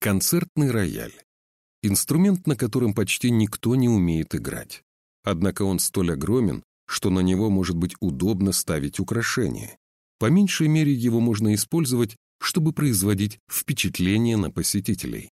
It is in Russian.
Концертный рояль. Инструмент, на котором почти никто не умеет играть. Однако он столь огромен, что на него может быть удобно ставить украшения. По меньшей мере его можно использовать, чтобы производить впечатление на посетителей.